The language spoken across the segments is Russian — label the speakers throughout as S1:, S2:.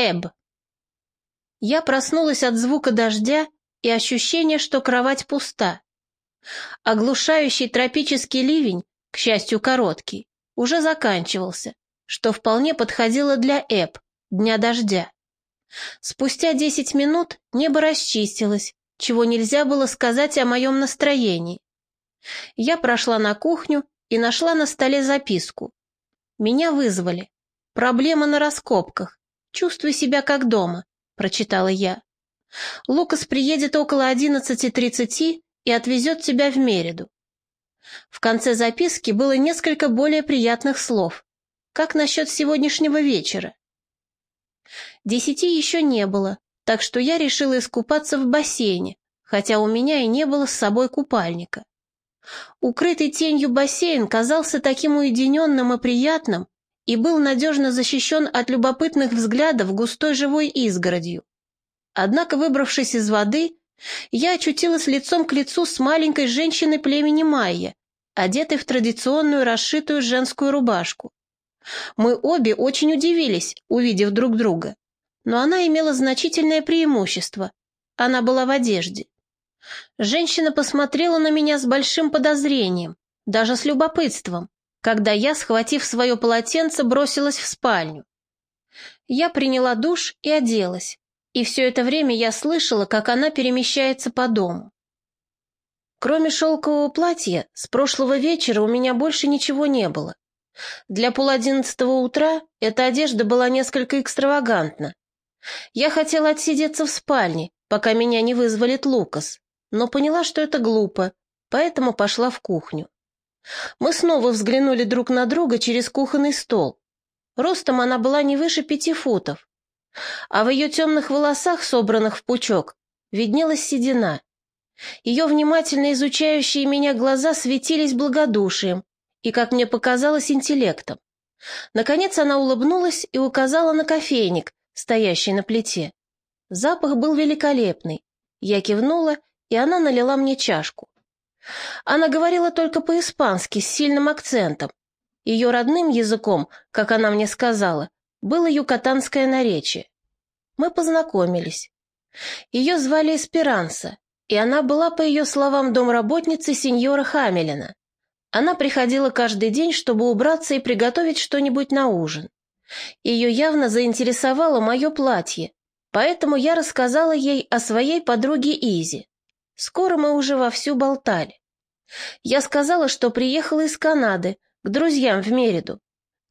S1: Эб. Я проснулась от звука дождя и ощущения, что кровать пуста. Оглушающий тропический ливень, к счастью, короткий, уже заканчивался, что вполне подходило для Эб, дня дождя. Спустя десять минут небо расчистилось, чего нельзя было сказать о моем настроении. Я прошла на кухню и нашла на столе записку. Меня вызвали. Проблема на раскопках. Чувствуй себя как дома, прочитала я. Лукас приедет около одиннадцати тридцати и отвезет тебя в Мериду. В конце записки было несколько более приятных слов. Как насчет сегодняшнего вечера? Десяти еще не было, так что я решила искупаться в бассейне, хотя у меня и не было с собой купальника. Укрытый тенью бассейн казался таким уединенным и приятным и был надежно защищен от любопытных взглядов густой живой изгородью. Однако, выбравшись из воды, я очутилась лицом к лицу с маленькой женщиной племени Майя, одетой в традиционную расшитую женскую рубашку. Мы обе очень удивились, увидев друг друга, но она имела значительное преимущество. Она была в одежде. Женщина посмотрела на меня с большим подозрением, даже с любопытством, когда я, схватив свое полотенце, бросилась в спальню. Я приняла душ и оделась, и все это время я слышала, как она перемещается по дому. Кроме шелкового платья, с прошлого вечера у меня больше ничего не было. Для полодиннадцатого утра эта одежда была несколько экстравагантна. Я хотела отсидеться в спальне, пока меня не вызволит Лукас, но поняла, что это глупо, поэтому пошла в кухню. Мы снова взглянули друг на друга через кухонный стол. Ростом она была не выше пяти футов, а в ее темных волосах, собранных в пучок, виднелась седина. Ее внимательно изучающие меня глаза светились благодушием и, как мне показалось, интеллектом. Наконец она улыбнулась и указала на кофейник, стоящий на плите. Запах был великолепный. Я кивнула, и она налила мне чашку. Она говорила только по-испански с сильным акцентом. Ее родным языком, как она мне сказала, было юкатанское наречие. Мы познакомились. Ее звали Эсперанса, и она была, по ее словам, домработницей сеньора Хамелина. Она приходила каждый день, чтобы убраться и приготовить что-нибудь на ужин. Ее явно заинтересовало мое платье, поэтому я рассказала ей о своей подруге Изи. Скоро мы уже вовсю болтали. Я сказала, что приехала из Канады, к друзьям в Мериду.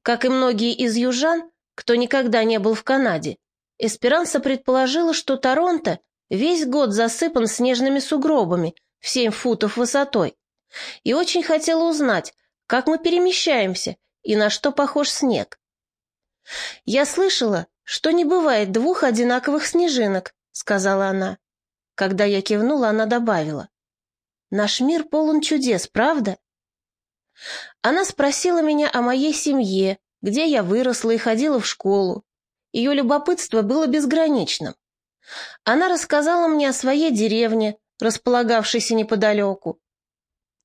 S1: Как и многие из южан, кто никогда не был в Канаде, Эсперанса предположила, что Торонто весь год засыпан снежными сугробами в семь футов высотой, и очень хотела узнать, как мы перемещаемся и на что похож снег. «Я слышала, что не бывает двух одинаковых снежинок», — сказала она. Когда я кивнула, она добавила. «Наш мир полон чудес, правда?» Она спросила меня о моей семье, где я выросла и ходила в школу. Ее любопытство было безграничным. Она рассказала мне о своей деревне, располагавшейся неподалеку.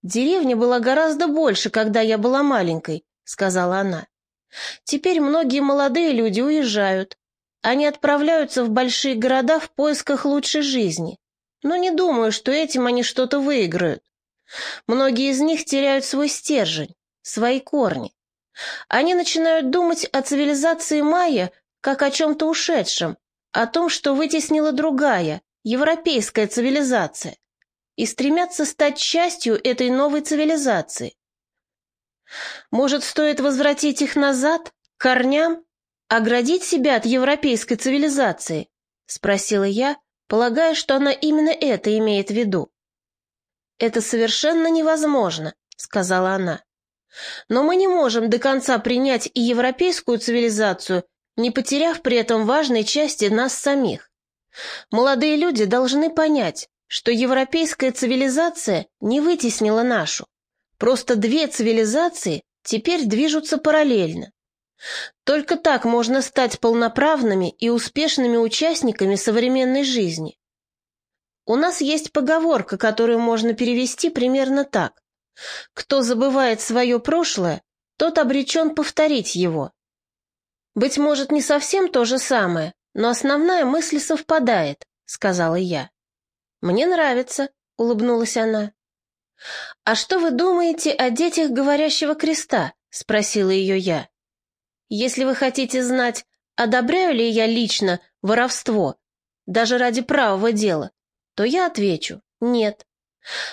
S1: «Деревня была гораздо больше, когда я была маленькой», — сказала она. «Теперь многие молодые люди уезжают. Они отправляются в большие города в поисках лучшей жизни. Но не думаю, что этим они что-то выиграют. Многие из них теряют свой стержень, свои корни. Они начинают думать о цивилизации майя как о чем-то ушедшем, о том, что вытеснила другая, европейская цивилизация, и стремятся стать частью этой новой цивилизации. Может, стоит возвратить их назад, к корням, оградить себя от европейской цивилизации? Спросила я, полагая, что она именно это имеет в виду. «Это совершенно невозможно», — сказала она. Но мы не можем до конца принять и европейскую цивилизацию, не потеряв при этом важной части нас самих. Молодые люди должны понять, что европейская цивилизация не вытеснила нашу. Просто две цивилизации теперь движутся параллельно. Только так можно стать полноправными и успешными участниками современной жизни. У нас есть поговорка, которую можно перевести примерно так. Кто забывает свое прошлое, тот обречен повторить его. Быть может, не совсем то же самое, но основная мысль совпадает», — сказала я. «Мне нравится», — улыбнулась она. «А что вы думаете о детях говорящего креста?» — спросила ее я. «Если вы хотите знать, одобряю ли я лично воровство, даже ради правого дела, то я отвечу «нет».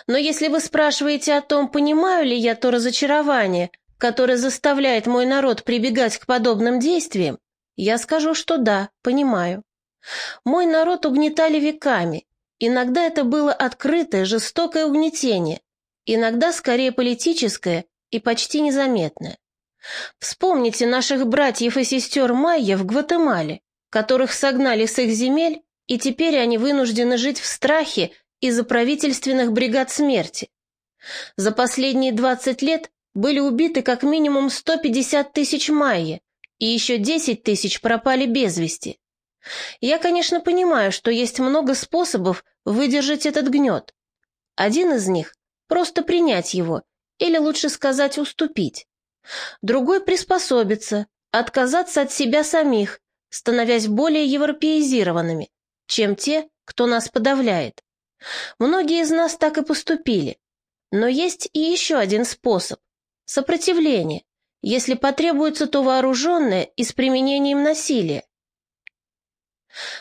S1: Но если вы спрашиваете о том, понимаю ли я то разочарование, которое заставляет мой народ прибегать к подобным действиям, я скажу, что да, понимаю. Мой народ угнетали веками. Иногда это было открытое, жестокое угнетение, иногда скорее политическое и почти незаметное. Вспомните наших братьев и сестер Майя в Гватемале, которых согнали с их земель, и теперь они вынуждены жить в страхе из-за правительственных бригад смерти. За последние 20 лет были убиты как минимум 150 тысяч майя, и еще 10 тысяч пропали без вести. Я, конечно, понимаю, что есть много способов выдержать этот гнет. Один из них – просто принять его, или лучше сказать, уступить. Другой – приспособиться, отказаться от себя самих, становясь более европеизированными, чем те, кто нас подавляет. Многие из нас так и поступили. Но есть и еще один способ – сопротивление, если потребуется, то вооруженное и с применением насилия.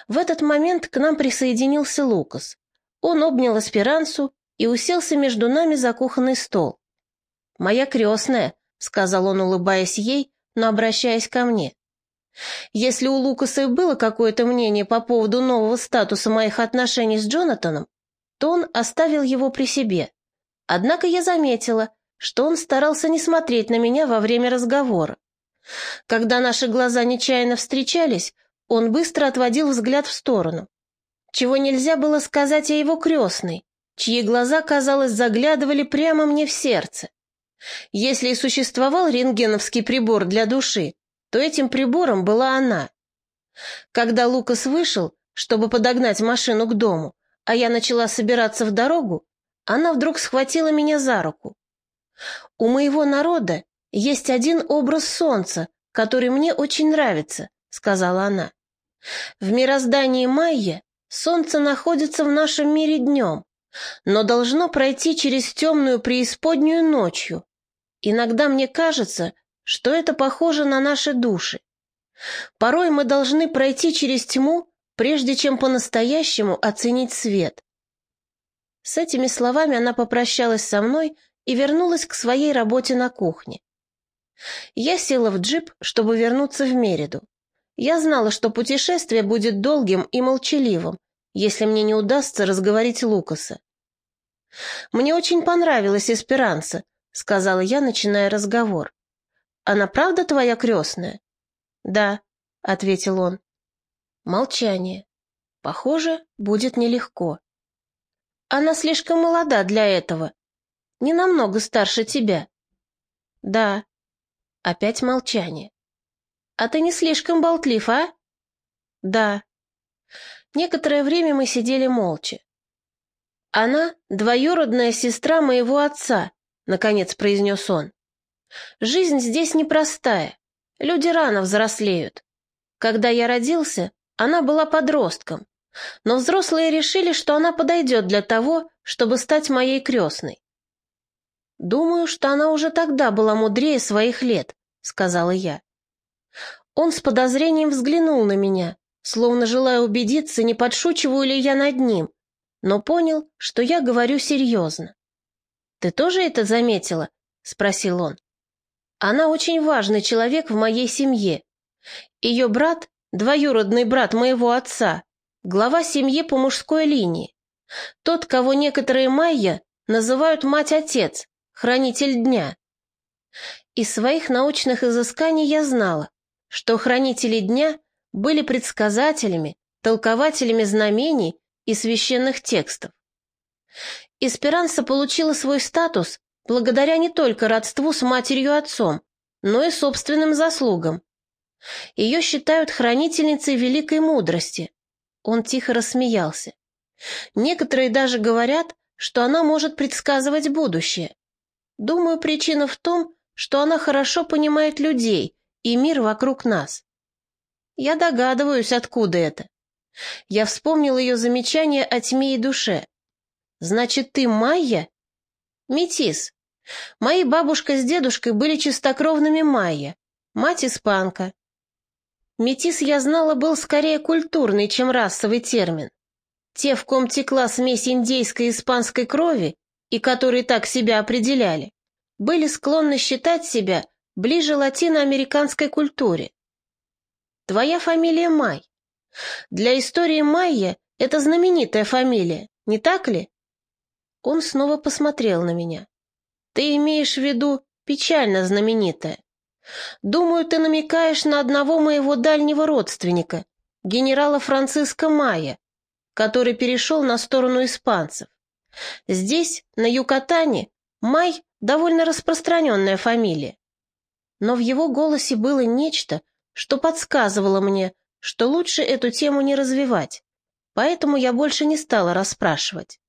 S1: В этот момент к нам присоединился Лукас. Он обнял аспирансу и уселся между нами за кухонный стол. «Моя крестная», — сказал он, улыбаясь ей, но обращаясь ко мне. Если у Лукаса и было какое-то мнение по поводу нового статуса моих отношений с Джонатаном, то он оставил его при себе. Однако я заметила, что он старался не смотреть на меня во время разговора. Когда наши глаза нечаянно встречались, он быстро отводил взгляд в сторону. Чего нельзя было сказать о его крестной, чьи глаза, казалось, заглядывали прямо мне в сердце. Если и существовал рентгеновский прибор для души, то этим прибором была она. Когда Лукас вышел, чтобы подогнать машину к дому, а я начала собираться в дорогу, она вдруг схватила меня за руку. У моего народа есть один образ солнца, который мне очень нравится, сказала она. В мироздании майя солнце находится в нашем мире днем, но должно пройти через темную преисподнюю ночью. Иногда мне кажется, что это похоже на наши души. Порой мы должны пройти через тьму, прежде чем по-настоящему оценить свет. С этими словами она попрощалась со мной и вернулась к своей работе на кухне. Я села в джип, чтобы вернуться в Мериду. Я знала, что путешествие будет долгим и молчаливым, если мне не удастся разговорить Лукаса. «Мне очень понравилась Эсперанца», — сказала я, начиная разговор. «Она правда твоя крестная?» «Да», — ответил он. Молчание. Похоже, будет нелегко. «Она слишком молода для этого. Не намного старше тебя». «Да». Опять молчание. «А ты не слишком болтлив, а?» «Да». Некоторое время мы сидели молча. «Она — двоюродная сестра моего отца», — наконец произнес он. «Жизнь здесь непростая. Люди рано взрослеют. Когда я родился, она была подростком, но взрослые решили, что она подойдет для того, чтобы стать моей крестной. «Думаю, что она уже тогда была мудрее своих лет», — сказала я. Он с подозрением взглянул на меня, словно желая убедиться, не подшучиваю ли я над ним, но понял, что я говорю серьезно. «Ты тоже это заметила?» — спросил он. «Она очень важный человек в моей семье. Ее брат, двоюродный брат моего отца, глава семьи по мужской линии. Тот, кого некоторые майя называют мать-отец, хранитель дня. Из своих научных изысканий я знала, что хранители дня были предсказателями, толкователями знамений и священных текстов. Эсперанса получила свой статус благодаря не только родству с матерью-отцом, но и собственным заслугам. Ее считают хранительницей великой мудрости. Он тихо рассмеялся. Некоторые даже говорят, что она может предсказывать будущее. Думаю, причина в том, что она хорошо понимает людей, и мир вокруг нас. Я догадываюсь, откуда это. Я вспомнил ее замечание о тьме и душе. Значит, ты майя? Метис. Мои бабушка с дедушкой были чистокровными майя, мать испанка. Метис, я знала, был скорее культурный, чем расовый термин. Те, в ком текла смесь индейской и испанской крови, и которые так себя определяли, были склонны считать себя ближе латиноамериканской культуре. Твоя фамилия Май. Для истории Майя это знаменитая фамилия, не так ли? Он снова посмотрел на меня. Ты имеешь в виду печально знаменитая. Думаю, ты намекаешь на одного моего дальнего родственника, генерала Франциско Майя, который перешел на сторону испанцев. Здесь, на Юкатане, Май – довольно распространенная фамилия. Но в его голосе было нечто, что подсказывало мне, что лучше эту тему не развивать, поэтому я больше не стала расспрашивать.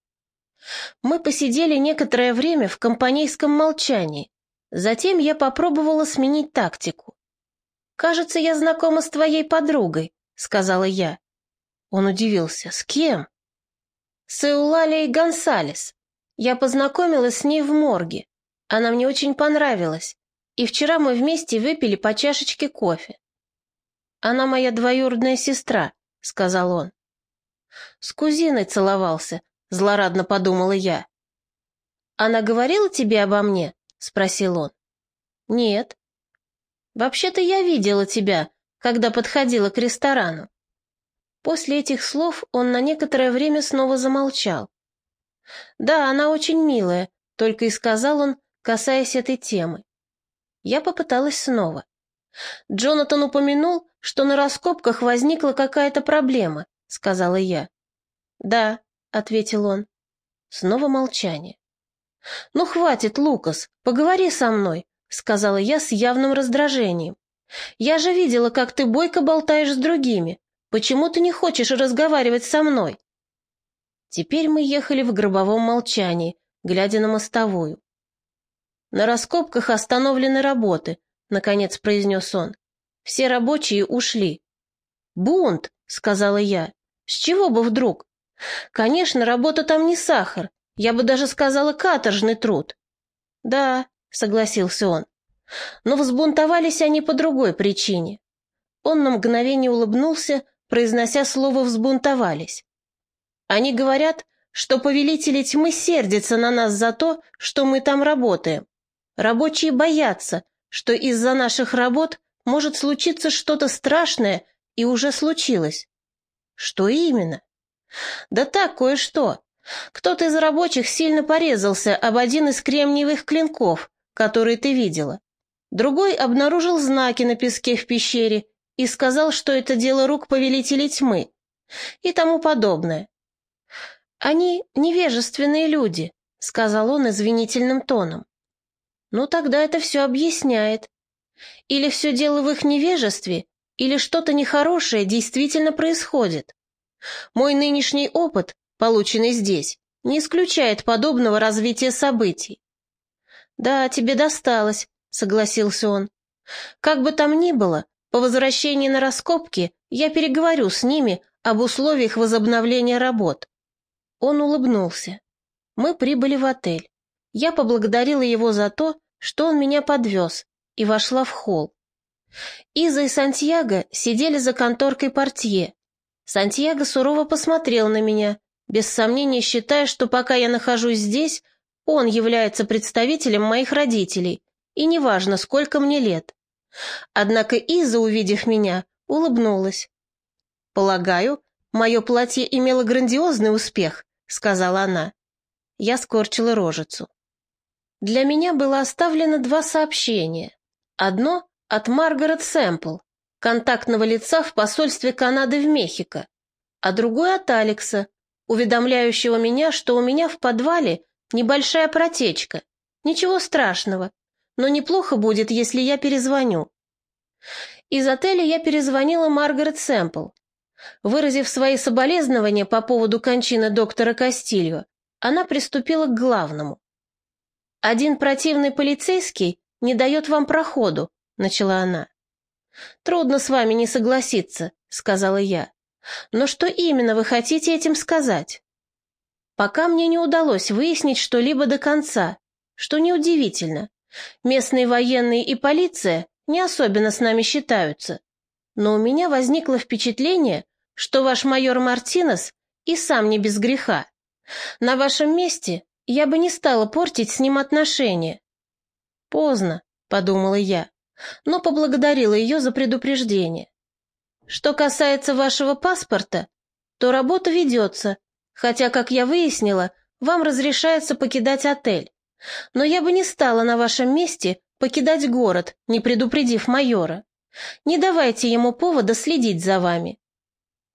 S1: Мы посидели некоторое время в компанейском молчании. Затем я попробовала сменить тактику. «Кажется, я знакома с твоей подругой», — сказала я. Он удивился. «С кем?» «С Эулалией Гонсалес. Я познакомилась с ней в морге. Она мне очень понравилась. И вчера мы вместе выпили по чашечке кофе. Она моя двоюродная сестра», — сказал он. «С кузиной целовался», злорадно подумала я. «Она говорила тебе обо мне?» — спросил он. «Нет». «Вообще-то я видела тебя, когда подходила к ресторану». После этих слов он на некоторое время снова замолчал. «Да, она очень милая», — только и сказал он, касаясь этой темы. Я попыталась снова. «Джонатан упомянул, что на раскопках возникла какая-то проблема», — сказала я. «Да, — ответил он. Снова молчание. «Ну, хватит, Лукас, поговори со мной», — сказала я с явным раздражением. «Я же видела, как ты бойко болтаешь с другими. Почему ты не хочешь разговаривать со мной?» Теперь мы ехали в гробовом молчании, глядя на мостовую. «На раскопках остановлены работы», — наконец произнес он. «Все рабочие ушли». «Бунт», — сказала я. «С чего бы вдруг? Конечно, работа там не сахар, я бы даже сказала каторжный труд. Да, согласился он. Но взбунтовались они по другой причине. Он на мгновение улыбнулся, произнося слово «взбунтовались». Они говорят, что повелители тьмы сердятся на нас за то, что мы там работаем. Рабочие боятся, что из-за наших работ может случиться что-то страшное, и уже случилось. Что именно? Да так, кое-что. Кто-то из рабочих сильно порезался об один из кремниевых клинков, который ты видела. Другой обнаружил знаки на песке в пещере и сказал, что это дело рук повелителей тьмы и тому подобное. «Они невежественные люди», — сказал он извинительным тоном. «Ну, тогда это все объясняет. Или все дело в их невежестве, или что-то нехорошее действительно происходит. Мой нынешний опыт, полученный здесь, не исключает подобного развития событий. «Да, тебе досталось», — согласился он. «Как бы там ни было, по возвращении на раскопки я переговорю с ними об условиях возобновления работ». Он улыбнулся. Мы прибыли в отель. Я поблагодарила его за то, что он меня подвез, и вошла в холл. Иза и Сантьяго сидели за конторкой портье, Сантьяго сурово посмотрел на меня, без сомнения считая, что пока я нахожусь здесь, он является представителем моих родителей, и неважно, сколько мне лет. Однако Иза, увидев меня, улыбнулась. «Полагаю, мое платье имело грандиозный успех», — сказала она. Я скорчила рожицу. Для меня было оставлено два сообщения. Одно от Маргарет Сэмпл, контактного лица в посольстве Канады в Мехико, а другой от Алекса, уведомляющего меня, что у меня в подвале небольшая протечка. Ничего страшного, но неплохо будет, если я перезвоню. Из отеля я перезвонила Маргарет Сэмпл. Выразив свои соболезнования по поводу кончины доктора Кастильо, она приступила к главному. «Один противный полицейский не дает вам проходу», — начала она. «Трудно с вами не согласиться», — сказала я. «Но что именно вы хотите этим сказать?» Пока мне не удалось выяснить что-либо до конца, что неудивительно. Местные военные и полиция не особенно с нами считаются. Но у меня возникло впечатление, что ваш майор Мартинес и сам не без греха. На вашем месте я бы не стала портить с ним отношения. Поздно, подумала я, но поблагодарила ее за предупреждение. Что касается вашего паспорта, то работа ведется, хотя, как я выяснила, вам разрешается покидать отель. Но я бы не стала на вашем месте покидать город, не предупредив майора. Не давайте ему повода следить за вами.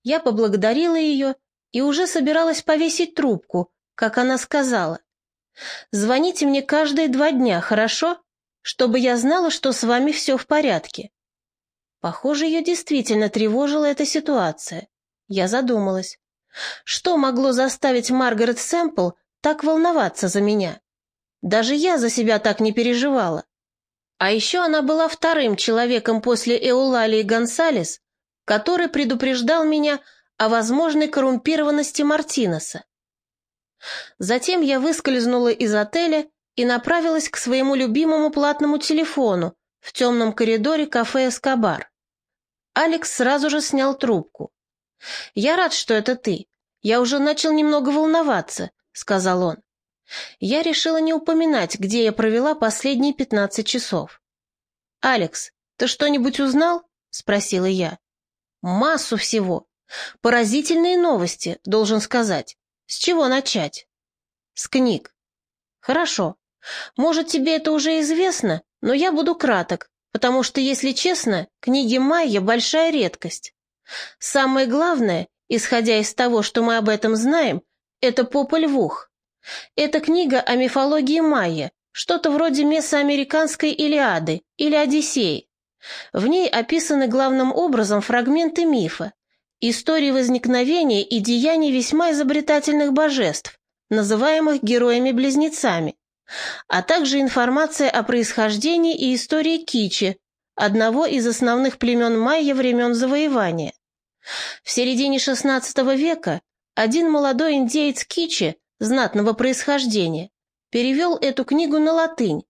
S1: Я поблагодарила ее и уже собиралась повесить трубку, как она сказала. «Звоните мне каждые два дня, хорошо? Чтобы я знала, что с вами все в порядке». Похоже, ее действительно тревожила эта ситуация. Я задумалась. Что могло заставить Маргарет Сэмпл так волноваться за меня? Даже я за себя так не переживала. А еще она была вторым человеком после Эулалии Гонсалес, который предупреждал меня о возможной коррумпированности Мартинеса. Затем я выскользнула из отеля и направилась к своему любимому платному телефону в темном коридоре кафе «Эскобар». Алекс сразу же снял трубку. «Я рад, что это ты. Я уже начал немного волноваться», — сказал он. Я решила не упоминать, где я провела последние пятнадцать часов. «Алекс, ты что-нибудь узнал?» — спросила я. «Массу всего. Поразительные новости, должен сказать. С чего начать?» «С книг». «Хорошо. Может, тебе это уже известно, но я буду краток, потому что, если честно, книги Майя — большая редкость. Самое главное, исходя из того, что мы об этом знаем, это Попа Львух. Это книга о мифологии майя, что-то вроде месоамериканской Илиады или Одиссеи. В ней описаны главным образом фрагменты мифа, истории возникновения и деяний весьма изобретательных божеств, называемых героями-близнецами, а также информация о происхождении и истории Кичи, одного из основных племен майя времен завоевания. В середине XVI века один молодой индеец Кичи знатного происхождения, перевел эту книгу на латынь.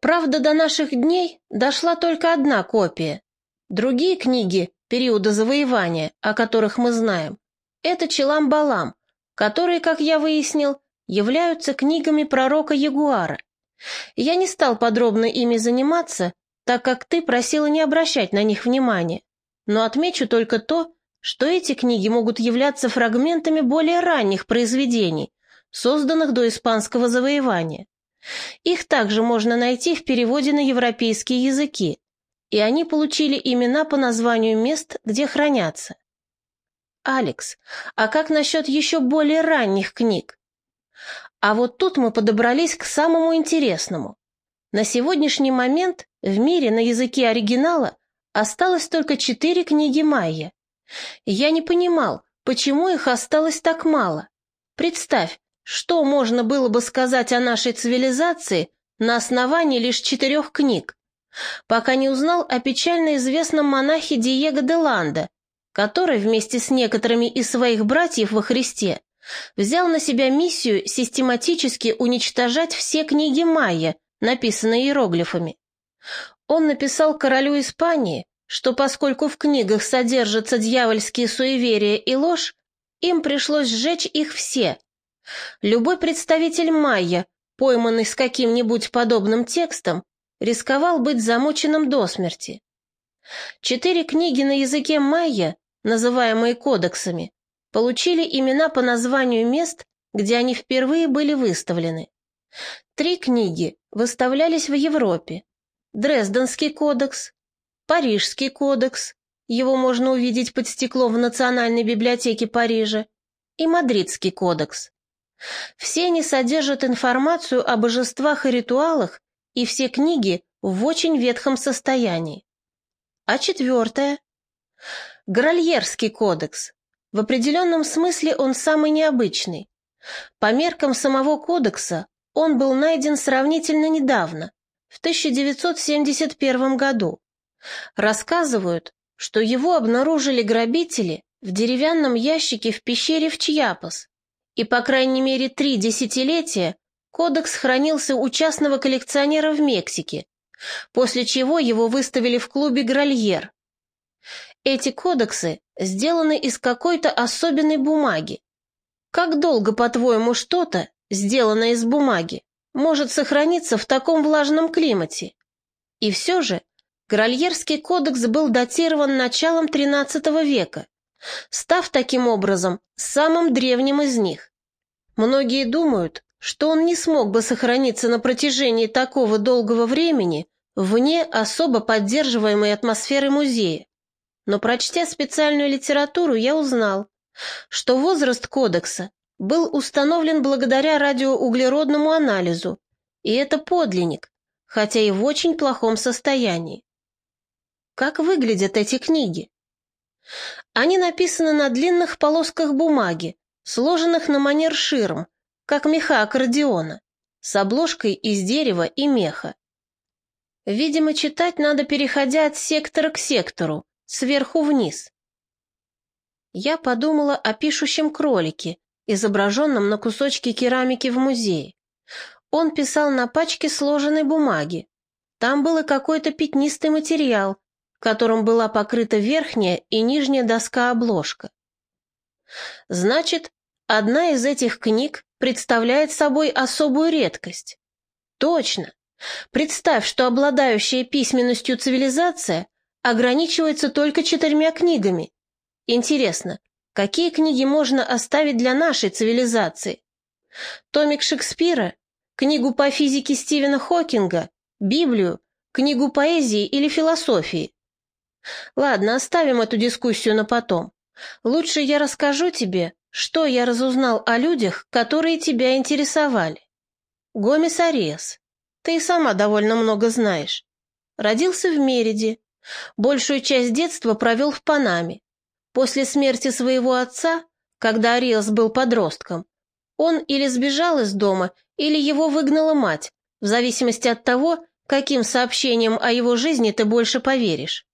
S1: Правда, до наших дней дошла только одна копия. Другие книги периода завоевания, о которых мы знаем, это Челам-Балам, которые, как я выяснил, являются книгами пророка Ягуара. Я не стал подробно ими заниматься, так как ты просила не обращать на них внимания, но отмечу только то, что эти книги могут являться фрагментами более ранних произведений, созданных до испанского завоевания. Их также можно найти в переводе на европейские языки, и они получили имена по названию мест, где хранятся. Алекс, а как насчет еще более ранних книг? А вот тут мы подобрались к самому интересному. На сегодняшний момент в мире на языке оригинала осталось только четыре книги майя. Я не понимал, почему их осталось так мало. Представь, что можно было бы сказать о нашей цивилизации на основании лишь четырех книг, пока не узнал о печально известном монахе Диего де Ланда, который вместе с некоторыми из своих братьев во Христе взял на себя миссию систематически уничтожать все книги майя, написанные иероглифами. Он написал королю Испании, что поскольку в книгах содержатся дьявольские суеверия и ложь, им пришлось сжечь их все – Любой представитель майя, пойманный с каким-нибудь подобным текстом, рисковал быть замученным до смерти. Четыре книги на языке майя, называемые кодексами, получили имена по названию мест, где они впервые были выставлены. Три книги выставлялись в Европе. Дрезденский кодекс, Парижский кодекс, его можно увидеть под стеклом в Национальной библиотеке Парижа, и Мадридский кодекс. Все они содержат информацию о божествах и ритуалах, и все книги в очень ветхом состоянии. А четвертое? Гральерский кодекс. В определенном смысле он самый необычный. По меркам самого кодекса он был найден сравнительно недавно, в 1971 году. Рассказывают, что его обнаружили грабители в деревянном ящике в пещере в Чьяпас, и по крайней мере три десятилетия кодекс хранился у частного коллекционера в Мексике, после чего его выставили в клубе «Грольер». Эти кодексы сделаны из какой-то особенной бумаги. Как долго, по-твоему, что-то, сделанное из бумаги, может сохраниться в таком влажном климате? И все же Грольерский кодекс был датирован началом XIII века, став таким образом самым древним из них. Многие думают, что он не смог бы сохраниться на протяжении такого долгого времени вне особо поддерживаемой атмосферы музея. Но прочтя специальную литературу, я узнал, что возраст кодекса был установлен благодаря радиоуглеродному анализу, и это подлинник, хотя и в очень плохом состоянии. Как выглядят эти книги? Они написаны на длинных полосках бумаги, сложенных на манер ширм, как меха аккордеона, с обложкой из дерева и меха. Видимо, читать надо, переходя от сектора к сектору, сверху вниз. Я подумала о пишущем кролике, изображенном на кусочке керамики в музее. Он писал на пачке сложенной бумаги. Там был и какой-то пятнистый материал, которым была покрыта верхняя и нижняя доска-обложка. Значит, одна из этих книг представляет собой особую редкость. Точно. Представь, что обладающая письменностью цивилизация ограничивается только четырьмя книгами. Интересно, какие книги можно оставить для нашей цивилизации? Томик Шекспира, книгу по физике Стивена Хокинга, Библию, книгу поэзии или философии? Ладно, оставим эту дискуссию на потом. Лучше я расскажу тебе, что я разузнал о людях, которые тебя интересовали. Гомес Ариас. Ты сама довольно много знаешь. Родился в Мериде. Большую часть детства провел в Панаме. После смерти своего отца, когда Ариас был подростком, он или сбежал из дома, или его выгнала мать, в зависимости от того, каким сообщением о его жизни ты больше поверишь.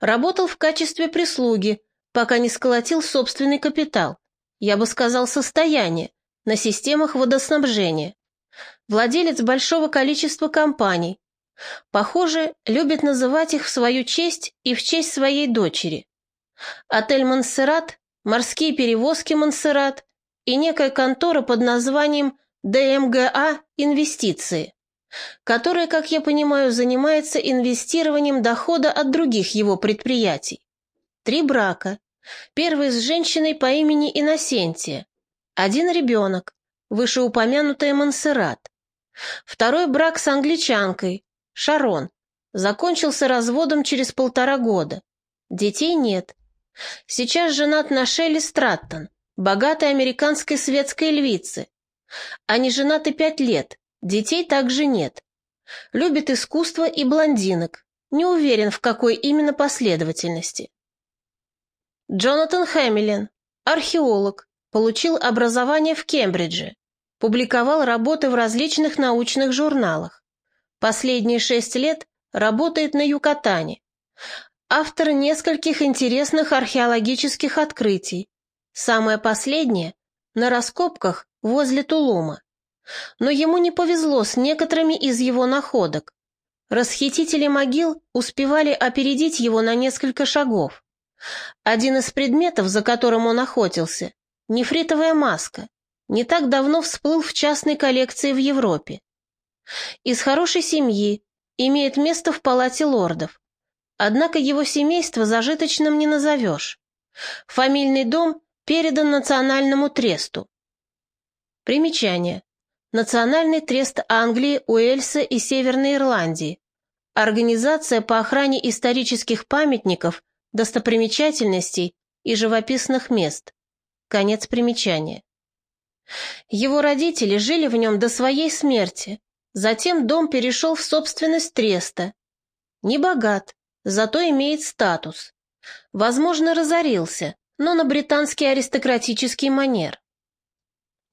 S1: Работал в качестве прислуги, пока не сколотил собственный капитал, я бы сказал состояние, на системах водоснабжения. Владелец большого количества компаний. Похоже, любит называть их в свою честь и в честь своей дочери. Отель «Монсеррат», морские перевозки «Монсеррат» и некая контора под названием ДМГА «Инвестиции», которая, как я понимаю, занимается инвестированием дохода от других его предприятий. Три брака. Первый с женщиной по имени Иносентия. Один ребенок, вышеупомянутая Монсеррат. Второй брак с англичанкой, Шарон, закончился разводом через полтора года. Детей нет. Сейчас женат на Шелли Страттон, богатой американской светской львице. Они женаты пять лет, детей также нет. Любит искусство и блондинок, не уверен, в какой именно последовательности. Джонатан Хэмилен, археолог, получил образование в Кембридже, публиковал работы в различных научных журналах. Последние шесть лет работает на Юкатане. Автор нескольких интересных археологических открытий. Самое последнее – на раскопках возле Тулума. Но ему не повезло с некоторыми из его находок. Расхитители могил успевали опередить его на несколько шагов. Один из предметов, за которым он охотился, нефритовая маска, не так давно всплыл в частной коллекции в Европе. Из хорошей семьи, имеет место в палате лордов. Однако его семейство зажиточным не назовешь. Фамильный дом передан Национальному тресту. Примечание. Национальный трест Англии, Уэльса и Северной Ирландии. Организация по охране исторических памятников достопримечательностей и живописных мест. Конец примечания. Его родители жили в нем до своей смерти. Затем дом перешел в собственность Треста. Не богат, зато имеет статус. Возможно, разорился, но на британский аристократический манер.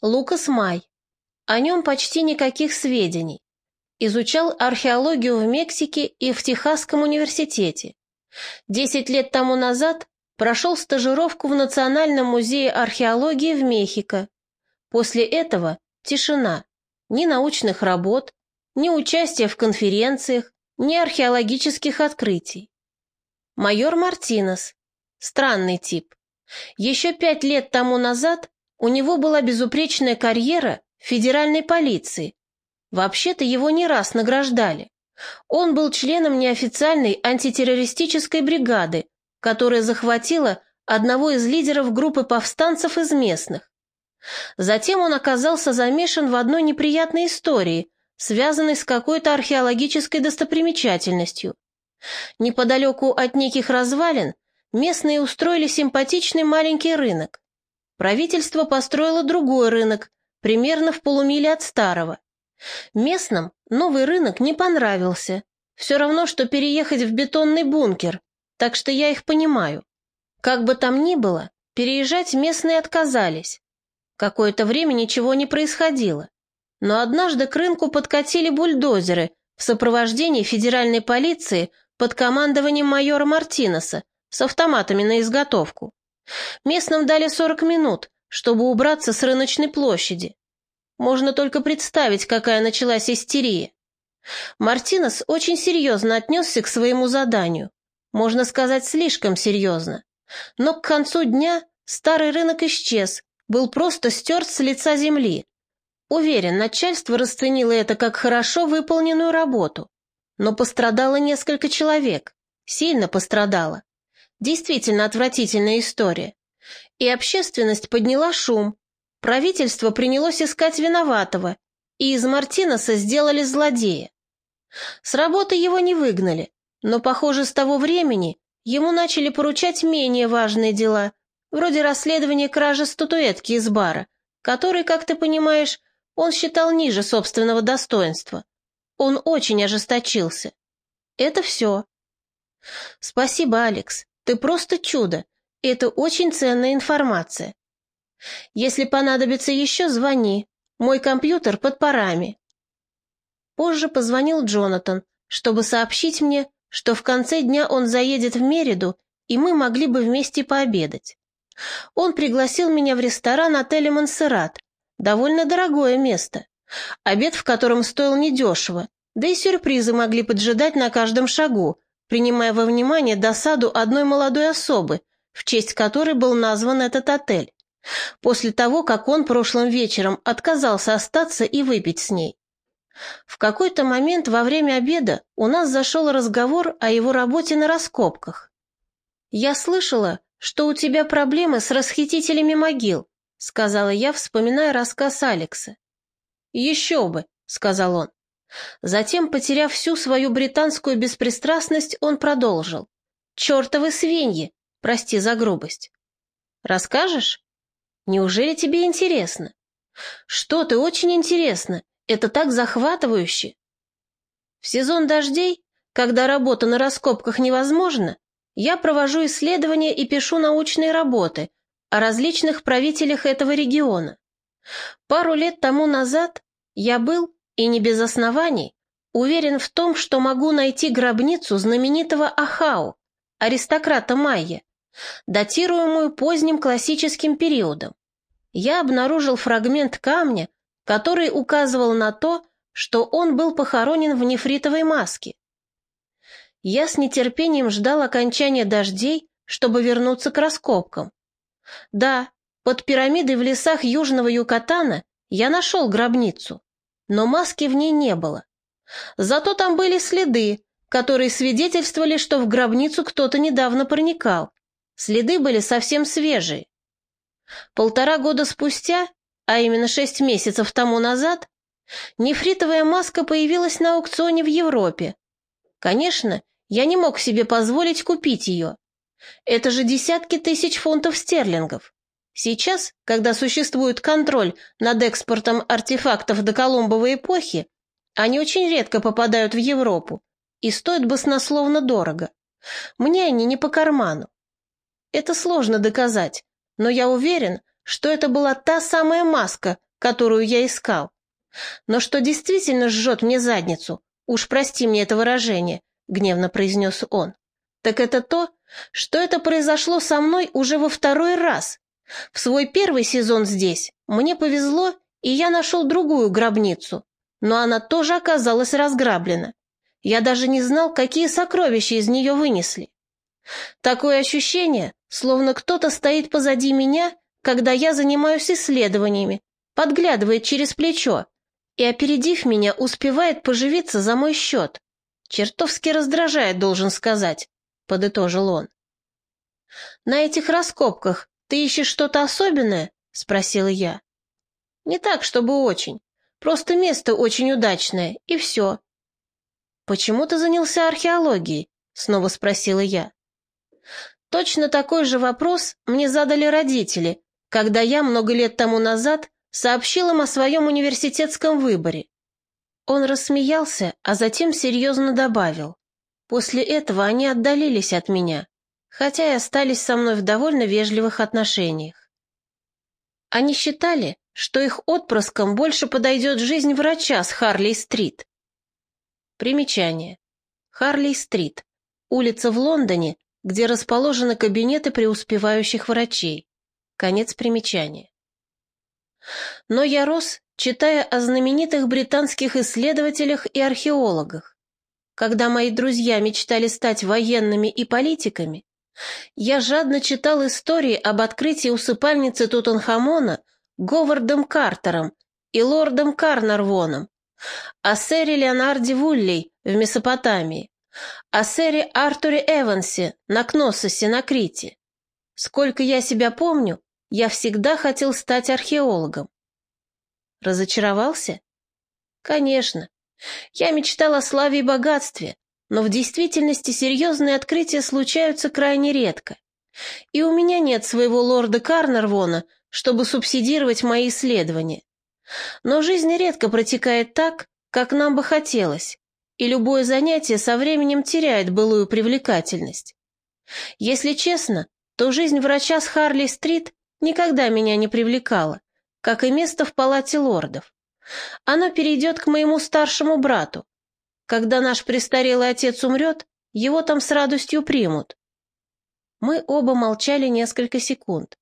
S1: Лукас Май. О нем почти никаких сведений. изучал археологию в Мексике и в Техасском университете. Десять лет тому назад прошел стажировку в Национальном музее археологии в Мехико. После этого тишина, ни научных работ, ни участия в конференциях, ни археологических открытий. Майор Мартинес. Странный тип. Еще пять лет тому назад у него была безупречная карьера в федеральной полиции. Вообще-то его не раз награждали. Он был членом неофициальной антитеррористической бригады, которая захватила одного из лидеров группы повстанцев из местных. Затем он оказался замешан в одной неприятной истории, связанной с какой-то археологической достопримечательностью. Неподалеку от неких развалин местные устроили симпатичный маленький рынок. Правительство построило другой рынок, примерно в полумиле от старого. Местным новый рынок не понравился. Все равно, что переехать в бетонный бункер, так что я их понимаю. Как бы там ни было, переезжать местные отказались. Какое-то время ничего не происходило. Но однажды к рынку подкатили бульдозеры в сопровождении федеральной полиции под командованием майора Мартинеса с автоматами на изготовку. Местным дали 40 минут, чтобы убраться с рыночной площади. Можно только представить, какая началась истерия. Мартинес очень серьезно отнесся к своему заданию. Можно сказать, слишком серьезно. Но к концу дня старый рынок исчез, был просто стерт с лица земли. Уверен, начальство расценило это как хорошо выполненную работу. Но пострадало несколько человек. Сильно пострадало. Действительно отвратительная история. И общественность подняла шум. Правительство принялось искать виноватого, и из Мартинеса сделали злодея. С работы его не выгнали, но, похоже, с того времени ему начали поручать менее важные дела, вроде расследования кражи статуэтки из бара, который, как ты понимаешь, он считал ниже собственного достоинства. Он очень ожесточился. Это все. Спасибо, Алекс. Ты просто чудо. Это очень ценная информация. Если понадобится еще, звони. Мой компьютер под парами. Позже позвонил Джонатан, чтобы сообщить мне, что в конце дня он заедет в Мериду, и мы могли бы вместе пообедать. Он пригласил меня в ресторан отеля «Монсеррат», довольно дорогое место, обед в котором стоил недешево, да и сюрпризы могли поджидать на каждом шагу, принимая во внимание досаду одной молодой особы, в честь которой был назван этот отель, после того, как он прошлым вечером отказался остаться и выпить с ней. В какой-то момент во время обеда у нас зашел разговор о его работе на раскопках. «Я слышала, что у тебя проблемы с расхитителями могил», сказала я, вспоминая рассказ Алекса. «Еще бы», — сказал он. Затем, потеряв всю свою британскую беспристрастность, он продолжил. «Чертовы свиньи! Прости за грубость. Расскажешь? Неужели тебе интересно? Что ты, очень интересно. Это так захватывающе. В сезон дождей, когда работа на раскопках невозможна, я провожу исследования и пишу научные работы о различных правителях этого региона. Пару лет тому назад я был, и не без оснований, уверен в том, что могу найти гробницу знаменитого Ахау, аристократа Майя, датируемую поздним классическим периодом. Я обнаружил фрагмент камня, который указывал на то, что он был похоронен в нефритовой маске. Я с нетерпением ждал окончания дождей, чтобы вернуться к раскопкам. Да, под пирамидой в лесах Южного Юкатана я нашел гробницу, но маски в ней не было. Зато там были следы, которые свидетельствовали, что в гробницу кто-то недавно проникал. Следы были совсем свежие. Полтора года спустя а именно шесть месяцев тому назад, нефритовая маска появилась на аукционе в Европе. Конечно, я не мог себе позволить купить ее. Это же десятки тысяч фунтов стерлингов. Сейчас, когда существует контроль над экспортом артефактов до Колумбовой эпохи, они очень редко попадают в Европу и стоят баснословно дорого. Мне они не по карману. Это сложно доказать, но я уверен, что это была та самая маска, которую я искал. Но что действительно жжет мне задницу, уж прости мне это выражение, гневно произнес он, так это то, что это произошло со мной уже во второй раз. В свой первый сезон здесь мне повезло, и я нашел другую гробницу, но она тоже оказалась разграблена. Я даже не знал, какие сокровища из нее вынесли. Такое ощущение, словно кто-то стоит позади меня, когда я занимаюсь исследованиями, подглядывает через плечо и, опередив меня, успевает поживиться за мой счет. Чертовски раздражает, должен сказать, подытожил он. На этих раскопках ты ищешь что-то особенное? спросила я. Не так, чтобы очень. Просто место очень удачное, и все. Почему ты занялся археологией? Снова спросила я. Точно такой же вопрос мне задали родители, когда я много лет тому назад сообщил им о своем университетском выборе. Он рассмеялся, а затем серьезно добавил. После этого они отдалились от меня, хотя и остались со мной в довольно вежливых отношениях. Они считали, что их отпрыском больше подойдет жизнь врача с Харли-стрит. Примечание. Харли-стрит. Улица в Лондоне, где расположены кабинеты преуспевающих врачей. Конец примечания. Но я рос, читая о знаменитых британских исследователях и археологах. Когда мои друзья мечтали стать военными и политиками, я жадно читал истории об открытии усыпальницы Тутанхамона Говардом Картером и лордом Карнарвоном, о сэре Леонарде Вуллей в Месопотамии, о сэре Артуре Эвансе на Кнососе на Крите. Сколько я себя помню, я всегда хотел стать археологом. Разочаровался? Конечно. Я мечтал о славе и богатстве, но в действительности серьезные открытия случаются крайне редко. И у меня нет своего лорда Карнарвона, чтобы субсидировать мои исследования. Но жизнь редко протекает так, как нам бы хотелось, и любое занятие со временем теряет былую привлекательность. Если честно, то жизнь врача с Харли-стрит никогда меня не привлекала, как и место в палате лордов. Оно перейдет к моему старшему брату. Когда наш престарелый отец умрет, его там с радостью примут. Мы оба молчали несколько секунд.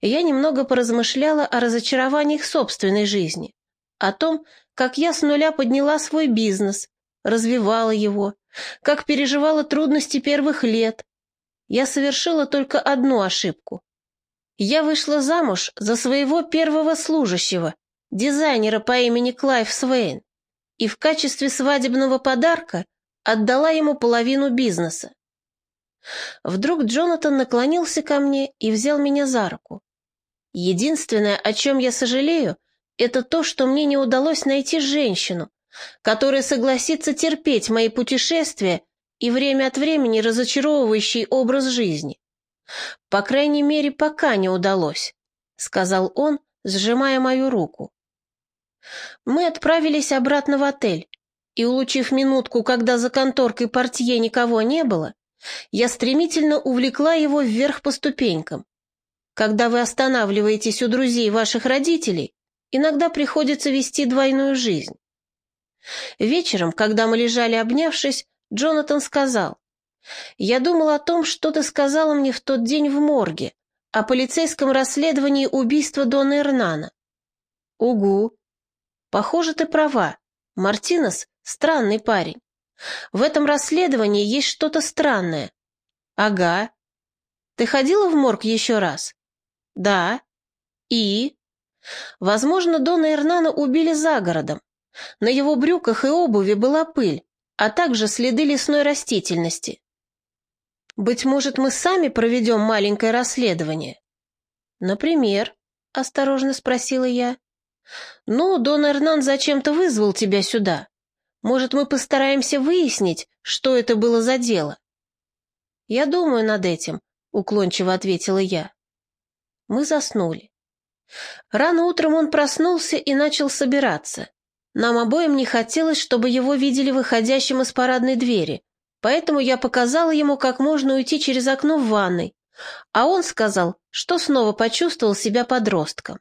S1: Я немного поразмышляла о разочарованиях собственной жизни, о том, как я с нуля подняла свой бизнес, развивала его, как переживала трудности первых лет. Я совершила только одну ошибку. Я вышла замуж за своего первого служащего, дизайнера по имени Клайв Свейн, и в качестве свадебного подарка отдала ему половину бизнеса. Вдруг Джонатан наклонился ко мне и взял меня за руку. Единственное, о чем я сожалею, это то, что мне не удалось найти женщину, которая согласится терпеть мои путешествия и время от времени разочаровывающий образ жизни. По крайней мере, пока не удалось, сказал он, сжимая мою руку. Мы отправились обратно в отель, и, улучив минутку, когда за конторкой портье никого не было, я стремительно увлекла его вверх по ступенькам. Когда вы останавливаетесь у друзей ваших родителей, иногда приходится вести двойную жизнь. Вечером, когда мы лежали обнявшись, Джонатан сказал, «Я думал о том, что ты сказала мне в тот день в морге, о полицейском расследовании убийства Дона Эрнана». «Угу. Похоже, ты права. Мартинес — странный парень. В этом расследовании есть что-то странное». «Ага. Ты ходила в морг еще раз?» «Да». «И?» «Возможно, Дона Эрнана убили за городом. На его брюках и обуви была пыль, а также следы лесной растительности. Быть может, мы сами проведем маленькое расследование? Например, осторожно спросила я. Ну, Дон Эрнан зачем-то вызвал тебя сюда. Может, мы постараемся выяснить, что это было за дело? Я думаю над этим, уклончиво ответила я. Мы заснули. Рано утром он проснулся и начал собираться. Нам обоим не хотелось, чтобы его видели выходящим из парадной двери, поэтому я показала ему, как можно уйти через окно в ванной, а он сказал, что снова почувствовал себя подростком.